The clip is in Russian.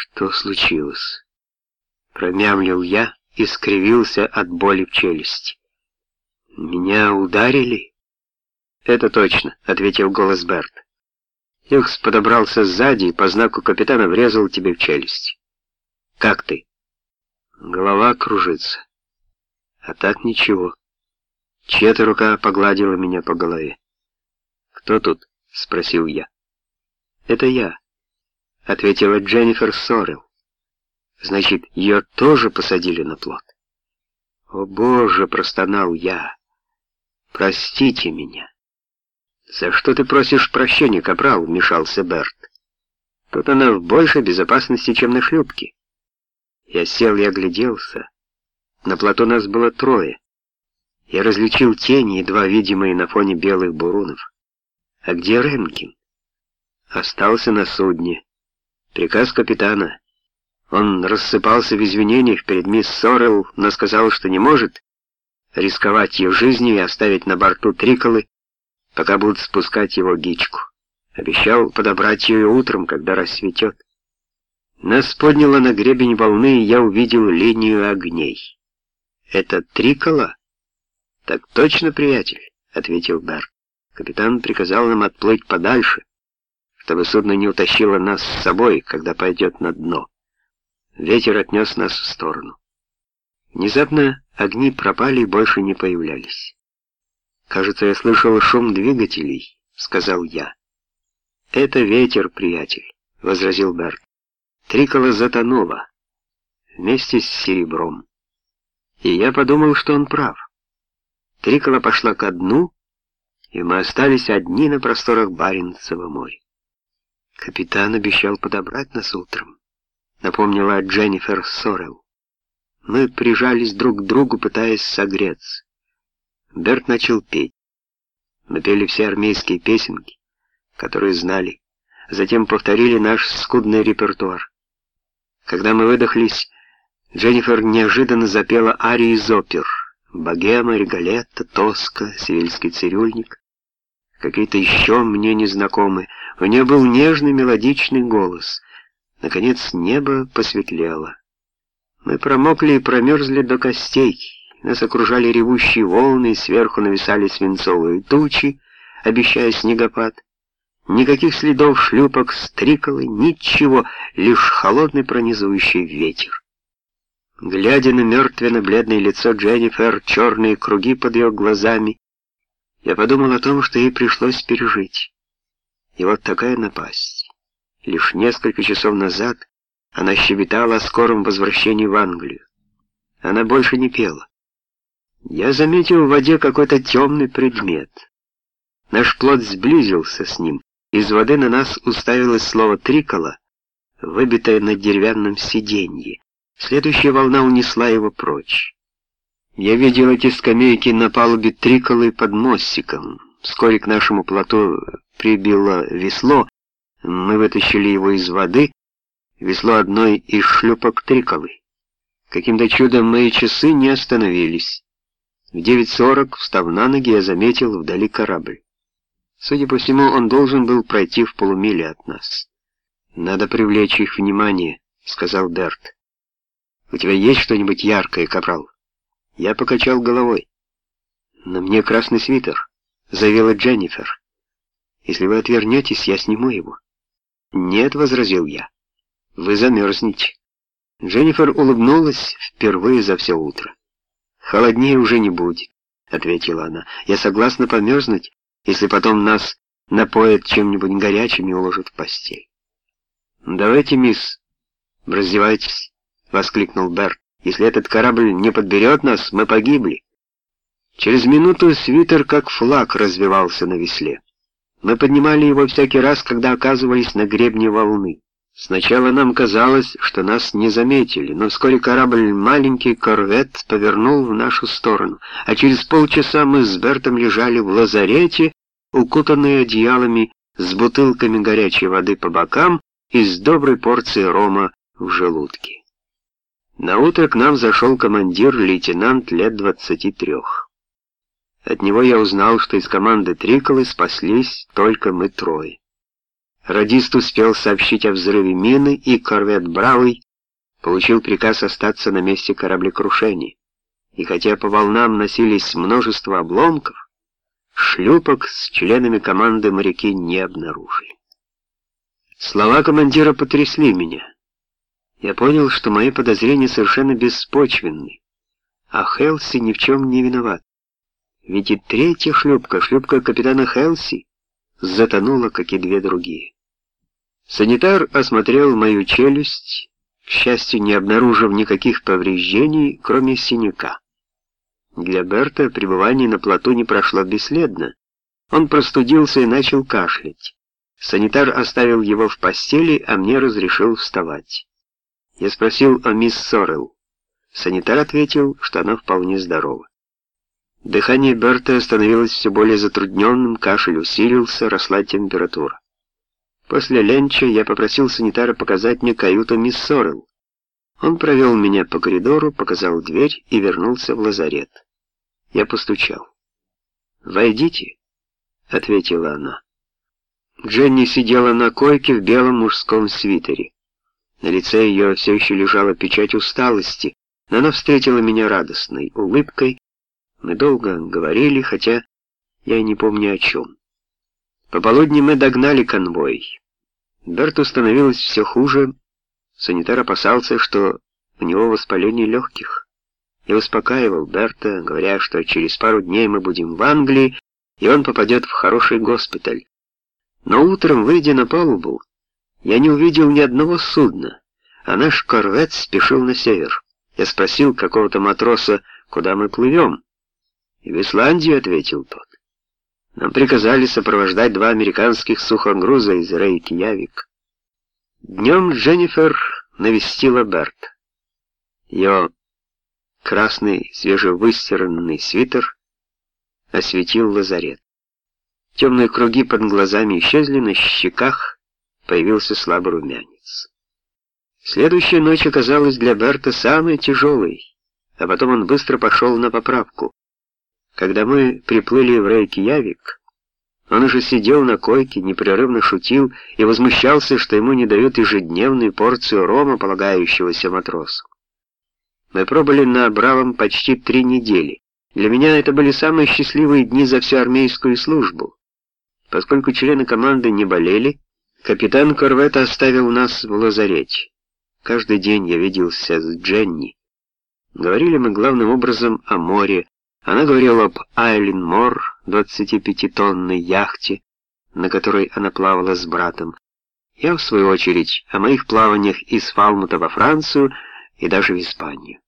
Что случилось? Промямлил я и скривился от боли в челюсти. Меня ударили? Это точно, ответил голос Берт. Юкс подобрался сзади и по знаку капитана врезал тебе в челюсть. Как ты? Голова кружится. А так ничего. Чья-то рука погладила меня по голове. «Кто тут?» — спросил я. «Это я», — ответила Дженнифер Сорел. «Значит, ее тоже посадили на плот?» «О, Боже!» — простонал я. «Простите меня». «За что ты просишь прощения, капрал?» — вмешался Берт. «Тут она в большей безопасности, чем на шлюпке». Я сел и огляделся. На плоту нас было трое. Я различил тени, едва видимые на фоне белых бурунов. А где Ренкин? Остался на судне. Приказ капитана. Он рассыпался в извинениях перед мисс Сорел, но сказал, что не может рисковать ее жизнью и оставить на борту Триколы, пока будут спускать его гичку. Обещал подобрать ее утром, когда рассветет. Нас подняло на гребень волны, и я увидел линию огней. «Это Трикола?» «Так точно, приятель», — ответил Берт. «Капитан приказал нам отплыть подальше, чтобы судно не утащило нас с собой, когда пойдет на дно. Ветер отнес нас в сторону. Внезапно огни пропали и больше не появлялись. «Кажется, я слышал шум двигателей», — сказал я. «Это ветер, приятель», — возразил Берт. «Трикола затонула вместе с серебром». И я подумал, что он прав. Трикола пошла ко дну, и мы остались одни на просторах Баренцева моря. Капитан обещал подобрать нас утром, напомнила Дженнифер Сорел. Мы прижались друг к другу, пытаясь согреться. Берт начал петь. Мы пели все армейские песенки, которые знали, затем повторили наш скудный репертуар. Когда мы выдохлись, Дженнифер неожиданно запела арии из опер — Богема, Регалетта, Тоска, Севильский цирюльник, какие-то еще мне незнакомые. У нее был нежный мелодичный голос. Наконец небо посветлело. Мы промокли и промерзли до костей. Нас окружали ревущие волны, сверху нависали свинцовые тучи, обещая снегопад. Никаких следов шлюпок, стриколы, ничего, лишь холодный пронизывающий ветер. Глядя на мертвенно-бледное лицо Дженнифер, черные круги под ее глазами, я подумал о том, что ей пришлось пережить. И вот такая напасть. Лишь несколько часов назад она щебетала о скором возвращении в Англию. Она больше не пела. Я заметил в воде какой-то темный предмет. Наш плод сблизился с ним. Из воды на нас уставилось слово «трикола», выбитое на деревянном сиденье. Следующая волна унесла его прочь. Я видел эти скамейки на палубе Триколы под мостиком. Вскоре к нашему плоту прибило весло, мы вытащили его из воды, весло одной из шлюпок Триколы. Каким-то чудом мои часы не остановились. В 9.40, встав на ноги, я заметил вдали корабль. Судя по всему, он должен был пройти в полумиле от нас. «Надо привлечь их внимание», — сказал Берт. «У тебя есть что-нибудь яркое, капрал?» Я покачал головой. «На мне красный свитер», — заявила Дженнифер. «Если вы отвернетесь, я сниму его». «Нет», — возразил я. «Вы замерзнете». Дженнифер улыбнулась впервые за все утро. «Холоднее уже не будет», — ответила она. «Я согласна померзнуть, если потом нас напоят чем-нибудь горячим и уложат в постель». «Давайте, мисс, раздевайтесь». — воскликнул Берт. «Если этот корабль не подберет нас, мы погибли». Через минуту свитер как флаг развивался на весле. Мы поднимали его всякий раз, когда оказывались на гребне волны. Сначала нам казалось, что нас не заметили, но вскоре корабль «Маленький корвет» повернул в нашу сторону, а через полчаса мы с Бертом лежали в лазарете, укутанные одеялами, с бутылками горячей воды по бокам и с доброй порцией рома в желудке. На утро к нам зашел командир, лейтенант лет двадцати трех. От него я узнал, что из команды Триколы спаслись только мы трое. Радист успел сообщить о взрыве мины, и корвет «Бравый» получил приказ остаться на месте кораблекрушения. И хотя по волнам носились множество обломков, шлюпок с членами команды моряки не обнаружили. Слова командира потрясли меня. Я понял, что мои подозрения совершенно беспочвенны, а Хелси ни в чем не виноват. Ведь и третья шлюпка, шлюпка капитана Хелси, затонула, как и две другие. Санитар осмотрел мою челюсть, к счастью, не обнаружив никаких повреждений, кроме синяка. Для Берта пребывание на плоту не прошло бесследно. Он простудился и начал кашлять. Санитар оставил его в постели, а мне разрешил вставать. Я спросил о мисс Сорел. Санитар ответил, что она вполне здорова. Дыхание Берта становилось все более затрудненным, кашель усилился, росла температура. После ленча я попросил санитара показать мне каюту мисс Сорел. Он провел меня по коридору, показал дверь и вернулся в лазарет. Я постучал. «Войдите», — ответила она. Дженни сидела на койке в белом мужском свитере. На лице ее все еще лежала печать усталости, но она встретила меня радостной улыбкой. Мы долго говорили, хотя я и не помню о чем. Пополудни мы догнали конвой. Берту становилось все хуже. Санитар опасался, что у него воспаление легких. Я успокаивал Берта, говоря, что через пару дней мы будем в Англии, и он попадет в хороший госпиталь. Но утром, выйдя на палубу, я не увидел ни одного судна, а наш корвет спешил на север. Я спросил какого-то матроса, куда мы плывем. «И в Исландию», — ответил тот. Нам приказали сопровождать два американских сухогруза из Рейкьявик. Днем Дженнифер навестила Берт. Ее красный свежевыстиранный свитер осветил лазарет. Темные круги под глазами исчезли, на щеках появился слабый румянец. Следующая ночь оказалась для Берта самой тяжелой, а потом он быстро пошел на поправку. Когда мы приплыли в Рейкьявик, он уже сидел на койке, непрерывно шутил и возмущался, что ему не дают ежедневную порцию рома, полагающегося матросу. Мы пробыли на Бравом почти три недели. Для меня это были самые счастливые дни за всю армейскую службу. Поскольку члены команды не болели, Капитан корвета оставил нас в лазарете. Каждый день я виделся с Дженни. Говорили мы главным образом о море. Она говорила об Айлин Мор, 25-тонной яхте, на которой она плавала с братом. Я, в свою очередь, о моих плаваниях из Фалмута во Францию и даже в Испанию.